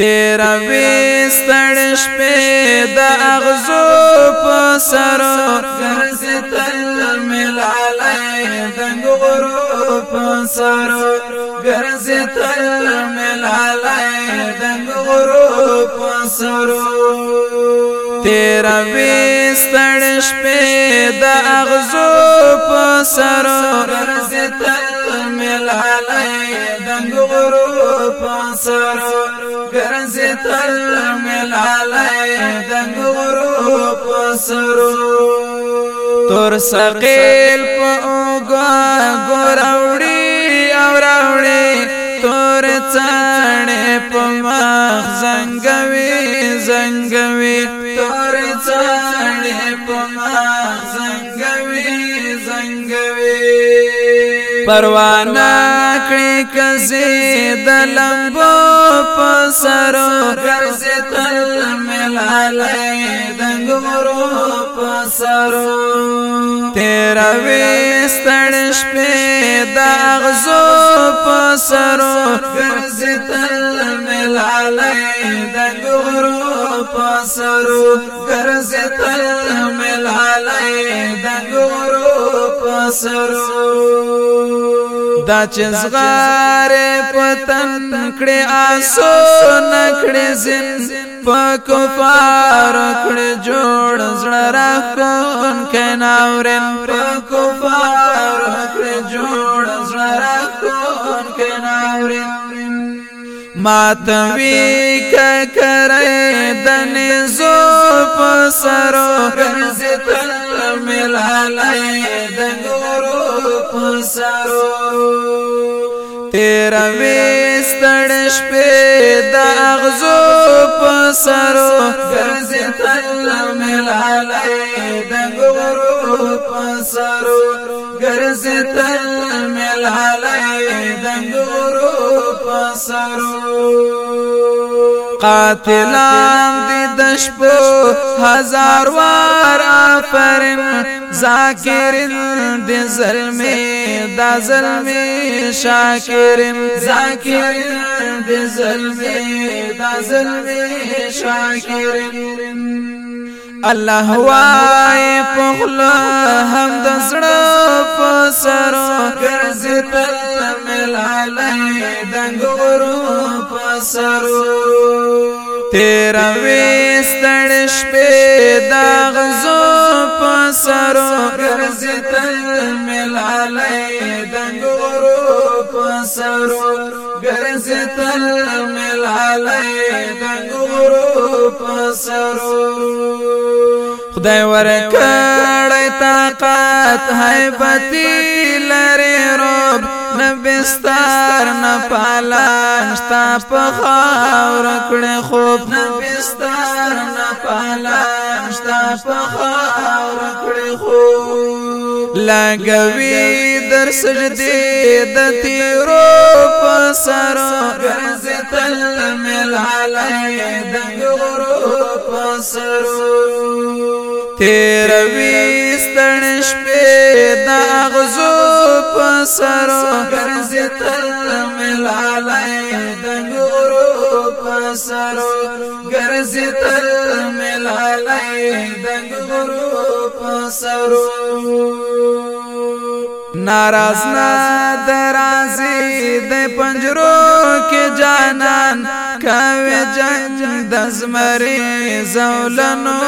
تیر وستړ شپې د اغزو په سر ګرځتل ملالای دنګ غرو په سر ګرځتل ملالای دنګ غرو په سر تیر وستړ شپې د اغزو په سر ګرځتل ملالای دنګ غرو په سر تل ملاله د غرو په سرو تور سقیل په اوګا ګوراوړي او راوړي تور څانه په مخ زنګوي زنګوي تور څانه په مخ زنګوي زنګوي پروانه کړي کزي د لمبو په سر ګرځي تل ملاله دنګورو په سر تیر وستړ شپې د اغزو په سر ګرځي تل ملاله دنګورو په سر ګرځي تل ملاله سرو دا چې زغار پتن کړي آسو نکړي زن په کفار کړي جوړ زړه راخون کنا ورن په کفار ماتوی ککره دن زوب سرو گرزی تل ملالی دنگورو پسرو تیرا ویستڑش پی دا اغزو پسرو گرزی تل ملالی دنگورو پسرو گرزی تل ملالی دنگورو پسرو قاتلان دی دشپو هزار وار آفرین زاکرین دی ظلمی دا ظلمی شاکرین زاکرین دی ظلمی دا ظلمی شاکرین الله وای پخل هم د زړه په سر ګرځتل ملاله دنګورو په سر تیر وستړ شپې دا غزو په سر ګرځتل ملاله دنګورو په سر ګرځتل ملاله دنګورو پسرو خدای ورکړی طاقت هیبتی لري رب نبستار نه پالان شتا په خاور کړه خوب نبستار نه پالان شتا په خاور کړه خوب لګوي در سجدي د تیرو په سر ګرځتل مې ملحله د غرو پسرو تیر وی ستن شپې د اغزو پسرو ګرځي تر ملحله د غرو پسرو ګرځي تر ملحله د غرو پسرو ناراض نه درازي د پنجرو کې جانان کاوه جنگ د زمري زولنو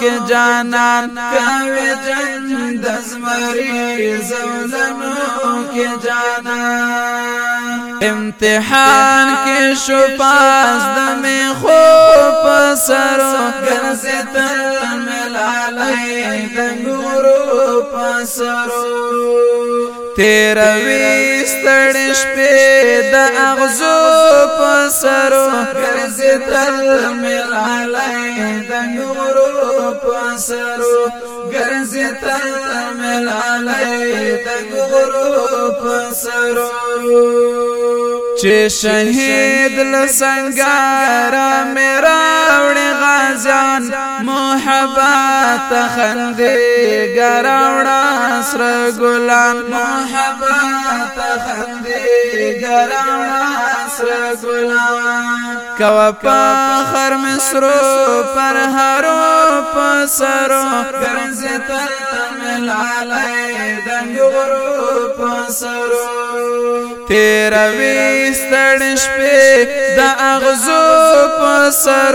کې جانان کاوه جنگ د زمري زولنو کې جانان امتحان کې شو پاس د مې خو پسرو ګرځې تل ملالای دنګو سرو تیر وی ستړ شپې د اغزو په سرو ګرځي تل ملالای د ګورو په سرو ګرځي تل ملالای د ګورو په سرو چې شهید لسنګار میرا وړي غازان محبت خندې ګراوړا سر ګلان محبت خندې ګراوړا سر ګلان کوا په خر مصرو پر هارو سر ګرز تر تمل علی دنګ غروب سر تیر وستړ شپې د اغزو په سر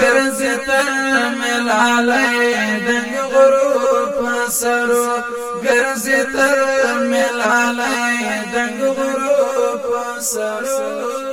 ګرز تر تمل علی دنګ غروب سر ګرز تر تمل علی دنګ غروب سر